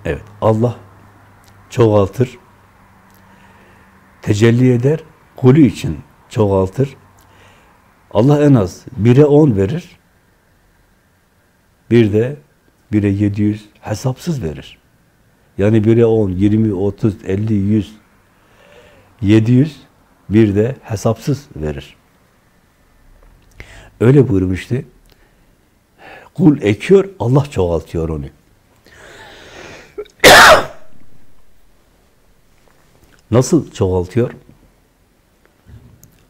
Speaker 1: Evet, Allah çoğaltır, tecelli eder, kulü için çoğaltır. Allah en az bire on verir, bir de bire yedi yüz hesapsız verir. Yani bire on, yirmi, otuz, elli, yüz, yedi yüz bir de hesapsız verir. Öyle buyurmuştu. Kul ekiyor, Allah çoğaltıyor onu. Nasıl çoğaltıyor?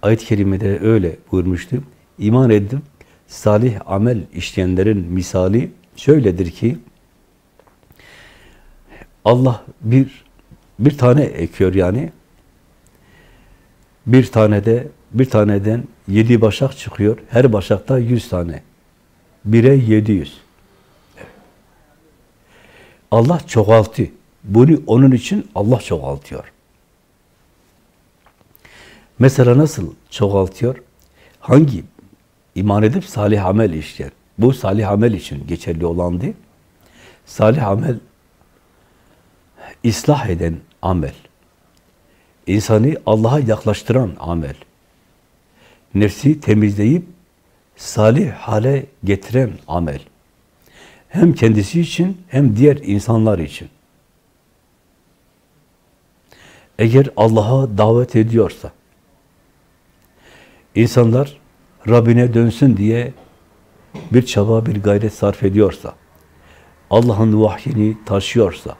Speaker 1: Ayet-i Kerime'de öyle buyurmuştu. İman edip salih amel işleyenlerin misali şöyledir ki Allah bir bir tane ekiyor yani. Bir tane de bir taneden yedi başak çıkıyor. Her başakta yüz tane. Bire yedi yüz. Allah çoğaltı. Bunu onun için Allah çoğaltıyor. Mesela nasıl çoğaltıyor? Hangi iman edip salih amel işleyen? Bu salih amel için geçerli olandı. Salih amel ıslah eden amel. İnsanı Allah'a yaklaştıran amel. Nefsi temizleyip salih hale getiren amel. Hem kendisi için hem diğer insanlar için. Eğer Allah'a davet ediyorsa, insanlar Rabbine dönsün diye bir çaba, bir gayret sarf ediyorsa, Allah'ın vahyini taşıyorsa,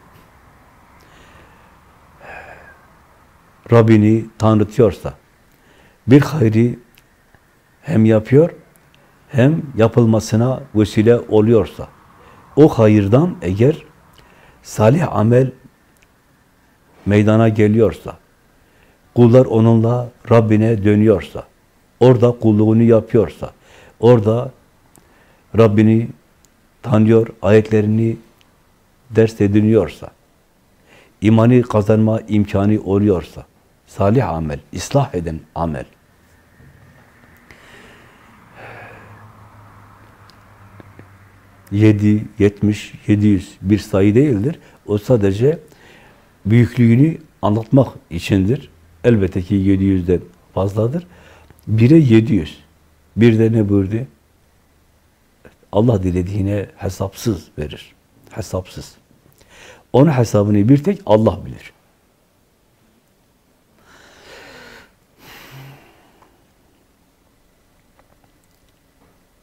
Speaker 1: Rabbini tanıtıyorsa, bir hayri hem yapıyor, hem yapılmasına vesile oluyorsa, o hayırdan eğer salih amel meydana geliyorsa, kullar onunla Rabbine dönüyorsa, orada kulluğunu yapıyorsa, orada Rabbini tanıyor, ayetlerini ders ediniyorsa, imani kazanma imkanı oluyorsa, salih amel, ıslah eden amel. 7, 70, 700 bir sayı değildir. O sadece büyüklüğünü anlatmak içindir. Elbette ki 700'den fazladır. Bire 700. Bir de ne buyurdu? Allah dilediğine hesapsız verir. Hesapsız. Onun hesabını bir tek Allah bilir.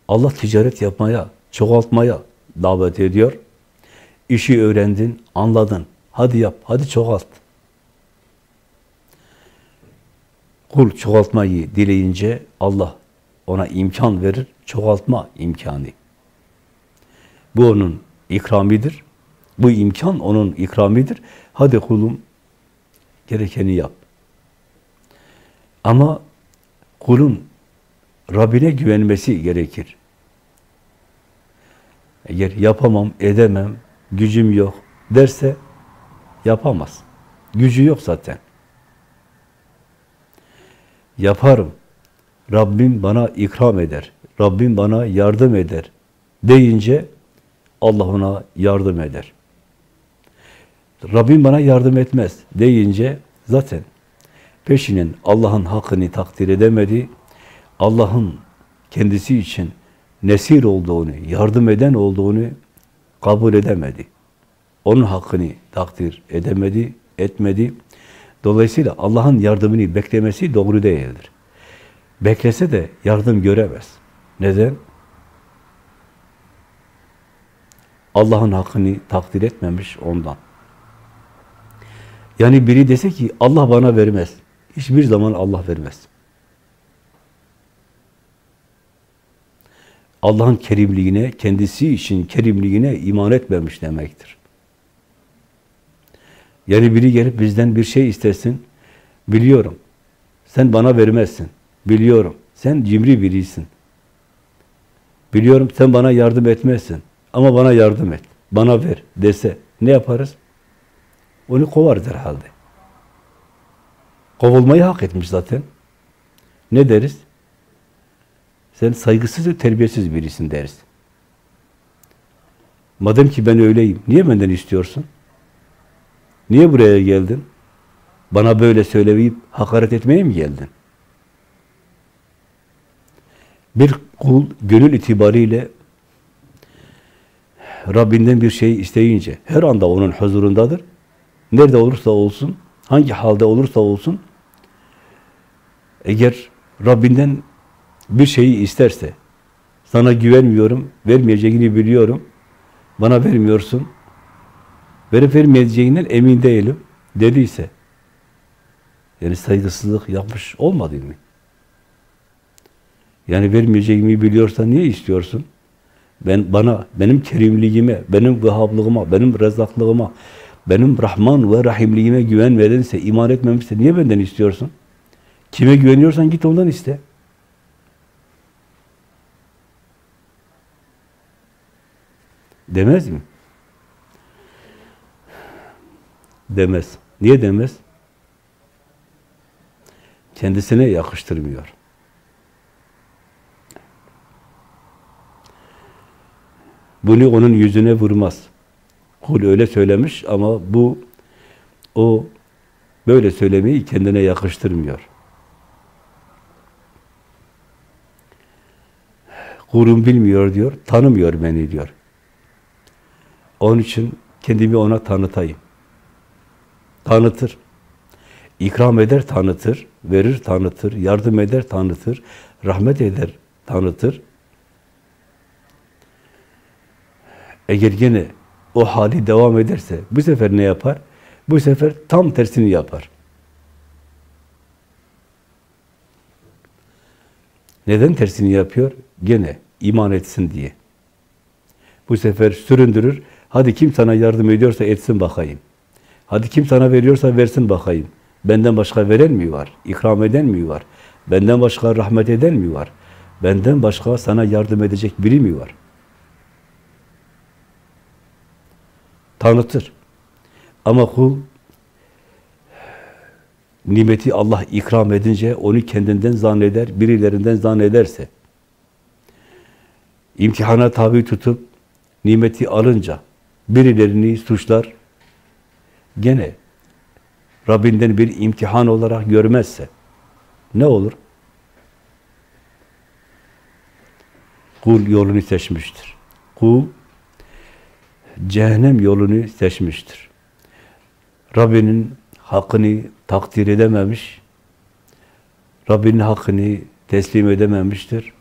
Speaker 1: Allah ticaret yapmaya çoğaltmaya davet ediyor. İşi öğrendin, anladın. Hadi yap, hadi çoğalt. Kul çoğaltmayı dileyince Allah ona imkan verir, çoğaltma imkanı. Bu onun ikramidir. Bu imkan onun ikramidir. Hadi kulum gerekeni yap. Ama kulun Rabbine güvenmesi gerekir. Eğer yapamam, edemem, gücüm yok derse yapamaz. Gücü yok zaten. Yaparım. Rabbim bana ikram eder. Rabbim bana yardım eder. Deyince Allah ona yardım eder. Rabbim bana yardım etmez deyince zaten peşinin Allah'ın hakkını takdir edemedi. Allah'ın kendisi için nesir olduğunu, yardım eden olduğunu kabul edemedi. Onun hakkını takdir edemedi, etmedi. Dolayısıyla Allah'ın yardımını beklemesi doğru değildir. Beklese de yardım göremez. Neden? Allah'ın hakkını takdir etmemiş ondan. Yani biri dese ki Allah bana vermez. Hiçbir zaman Allah vermez. Allah'ın kerimliğine, kendisi için kerimliğine iman etmemiş demektir. Yani biri gelip bizden bir şey istesin, biliyorum. Sen bana vermezsin, biliyorum. Sen cimri birisin. Biliyorum sen bana yardım etmezsin. Ama bana yardım et, bana ver dese ne yaparız? Onu kovarız herhalde. Kovulmayı hak etmiş zaten. Ne deriz? Sen saygısız ve terbiyesiz birisin deriz. Madem ki ben öyleyim, niye benden istiyorsun? Niye buraya geldin? Bana böyle söyleyip hakaret etmeye mi geldin? Bir kul gönül itibariyle Rabbinden bir şey isteyince her anda onun huzurundadır. Nerede olursa olsun, hangi halde olursa olsun eğer Rabbinden bir şeyi isterse sana güvenmiyorum, vermeyeceğini biliyorum, bana vermiyorsun, verip vermeyeceğinden emin değilim dediyse yani saygısızlık yapmış olmadı mı? Yani vermeyeceğimi biliyorsan niye istiyorsun? Ben bana, benim kerimliğime, benim vehhablığıma, benim rezaklığıma, benim Rahman ve Rahimliğime güven verense, iman etmemişse niye benden istiyorsun? Kime güveniyorsan git ondan iste. Demez mi? Demez. Niye demez? Kendisine yakıştırmıyor. Bunu onun yüzüne vurmaz. Kul öyle söylemiş ama bu o böyle söylemeyi kendine yakıştırmıyor. Kulum bilmiyor diyor, tanımıyor beni diyor. Onun için kendimi ona tanıtayım. Tanıtır. İkram eder, tanıtır. Verir, tanıtır. Yardım eder, tanıtır. Rahmet eder, tanıtır. Eğer gene o hali devam ederse bu sefer ne yapar? Bu sefer tam tersini yapar. Neden tersini yapıyor? Gene iman etsin diye. Bu sefer süründürür. Hadi kim sana yardım ediyorsa etsin bakayım. Hadi kim sana veriyorsa versin bakayım. Benden başka veren mi var? İkram eden mi var? Benden başka rahmet eden mi var? Benden başka sana yardım edecek biri mi var? Tanıtır. Ama kul nimeti Allah ikram edince onu kendinden zanneder, birilerinden zannederse imtihana tabi tutup nimeti alınca birilerini suçlar gene Rabbinden bir imtihan olarak görmezse ne olur? Kul yolunu seçmiştir. Kul cehennem yolunu seçmiştir. Rabbinin hakkını takdir edememiş, Rabbinin hakkını teslim edememiştir.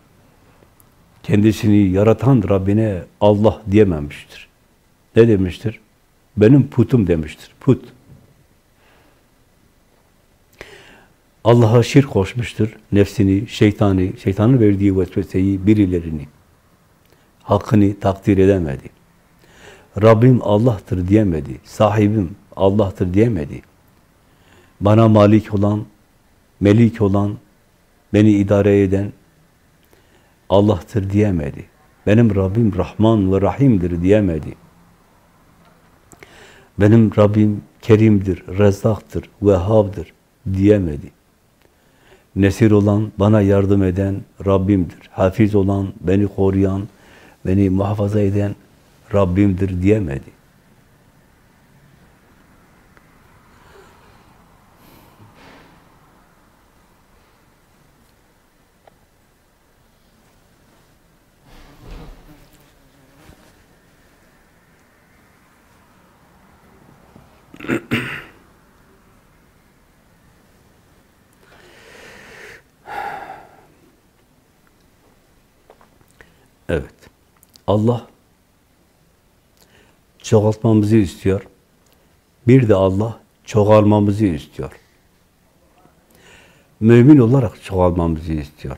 Speaker 1: kendisini yaratan Rabbine Allah diyememiştir. Ne demiştir? Benim putum demiştir. Put. Allah'a şirk koşmuştur. Nefsini, şeytanı, şeytanın verdiği vesveseyi, birilerini, hakkını takdir edemedi. Rabbim Allah'tır diyemedi. Sahibim Allah'tır diyemedi. Bana malik olan, melik olan, beni idare eden Allah'tır diyemedi. Benim Rabbim Rahman ve Rahim'dir diyemedi. Benim Rabbim Kerim'dir, Rezzaktır, Vehhab'dır diyemedi. Nesir olan, bana yardım eden Rabbimdir. Hafiz olan, beni koruyan, beni muhafaza eden Rabbimdir diyemedi. Evet. Allah çoğaltmamızı istiyor. Bir de Allah çoğalmamızı istiyor. Mümin olarak çoğalmamızı istiyor.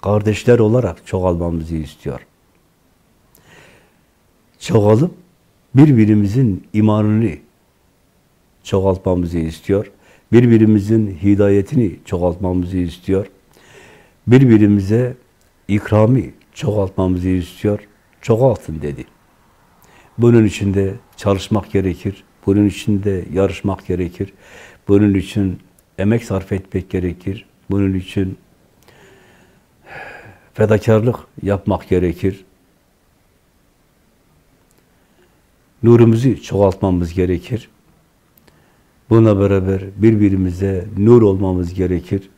Speaker 1: Kardeşler olarak çoğalmamızı istiyor. Çoğalıp birbirimizin imanını çoğaltmamızı istiyor. Birbirimizin hidayetini çoğaltmamızı istiyor. Birbirimize ikrami çoğaltmamızı istiyor. Çoğaltın dedi. Bunun için de çalışmak gerekir. Bunun için de yarışmak gerekir. Bunun için emek sarf etmek gerekir. Bunun için fedakarlık yapmak gerekir. Nurumuzu çoğaltmamız gerekir. Buna beraber birbirimize nur olmamız gerekir.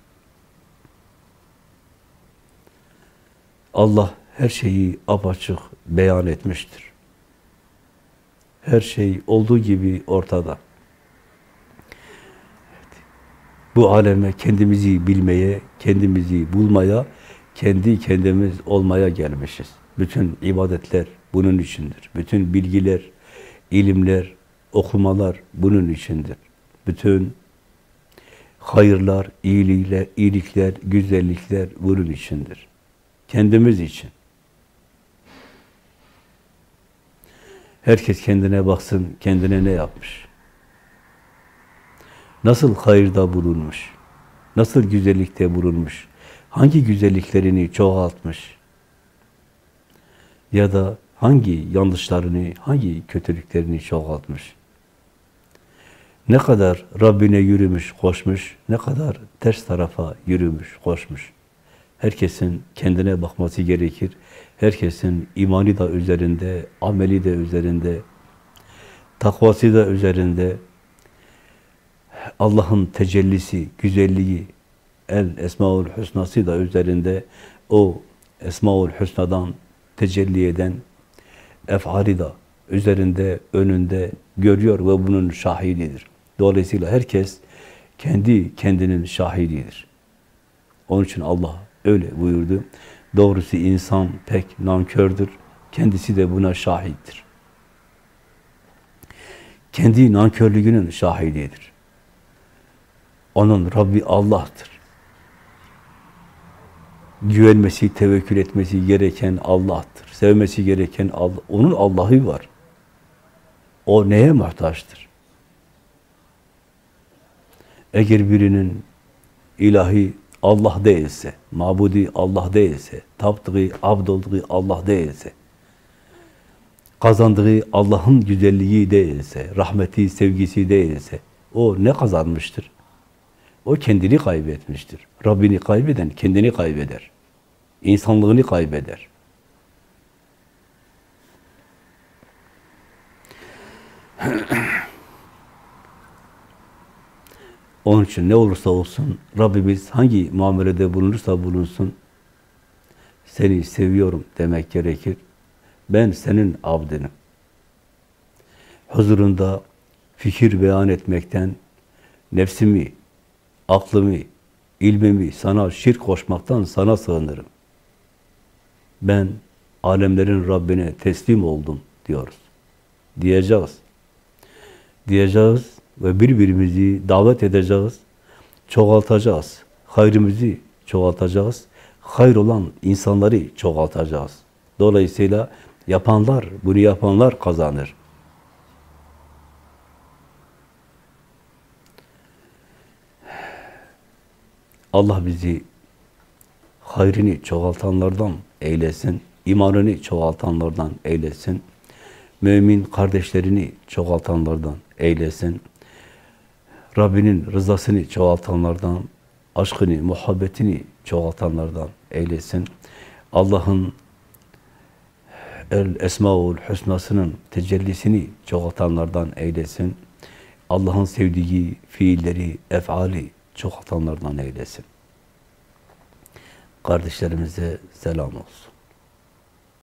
Speaker 1: Allah her şeyi apaçık beyan etmiştir. Her şey olduğu gibi ortada. Bu aleme kendimizi bilmeye, kendimizi bulmaya, kendi kendimiz olmaya gelmişiz. Bütün ibadetler bunun içindir. Bütün bilgiler, ilimler, okumalar bunun içindir. Bütün hayırlar, iyilikler, iyilikler, güzellikler bunun içindir. Kendimiz için. Herkes kendine baksın, kendine ne yapmış? Nasıl hayırda bulunmuş? Nasıl güzellikte bulunmuş? Hangi güzelliklerini çoğaltmış? Ya da hangi yanlışlarını, hangi kötülüklerini çoğaltmış? Ne kadar Rabbine yürümüş, koşmuş, ne kadar ters tarafa yürümüş, koşmuş. Herkesin kendine bakması gerekir. Herkesin imani da üzerinde, ameli de üzerinde, takvası da üzerinde, Allah'ın tecellisi, güzelliği, el Esmaül Hüsnası da üzerinde, o Esmaül Hüsna'dan tecelli eden efali da üzerinde, önünde görüyor ve bunun şahididir. Dolayısıyla herkes kendi kendinin şahididir. Onun için Allah öyle buyurdu. Doğrusu insan pek nankördür. Kendisi de buna şahittir. Kendi nankörlüğünün şahididir. Onun Rabbi Allah'tır. Güvenmesi, tevekkül etmesi gereken Allah'tır. Sevmesi gereken Allah. Onun Allah'ı var. O neye muhtaçtır? Eğer birinin ilahi Allah değilse, mabudi Allah değilse, taptığı, abd olduğu Allah değilse, kazandığı Allah'ın güzelliği değilse, rahmeti, sevgisi değilse, o ne kazanmıştır? O kendini kaybetmiştir. Rabbini kaybeden kendini kaybeder. İnsanlığını kaybeder. Onun için ne olursa olsun, Rabbimiz hangi muamelede bulunursa bulunsun, seni seviyorum demek gerekir. Ben senin abdinim. Huzurunda fikir beyan etmekten, nefsimi, aklımı, ilmimi sana şirk koşmaktan sana sığınırım. ben alemlerin Rabbine teslim oldum diyoruz. Diyeceğiz. Diyeceğiz ve birbirimizi davet edeceğiz. Çoğaltacağız. Hayrımızı çoğaltacağız. Hayır olan insanları çoğaltacağız. Dolayısıyla yapanlar, bunu yapanlar kazanır. Allah bizi hayrını çoğaltanlardan eylesin, imanını çoğaltanlardan eylesin, mümin kardeşlerini çoğaltanlardan eylesin, Rabbinin rızasını çoğaltanlardan, aşkını, muhabbetini çoğaltanlardan eylesin. Allah'ın El Esmaül Hüsna'sının tecellisini çoğaltanlardan eylesin. Allah'ın sevdiği fiilleri, efali çoğaltanlardan eylesin. Kardeşlerimize selam olsun.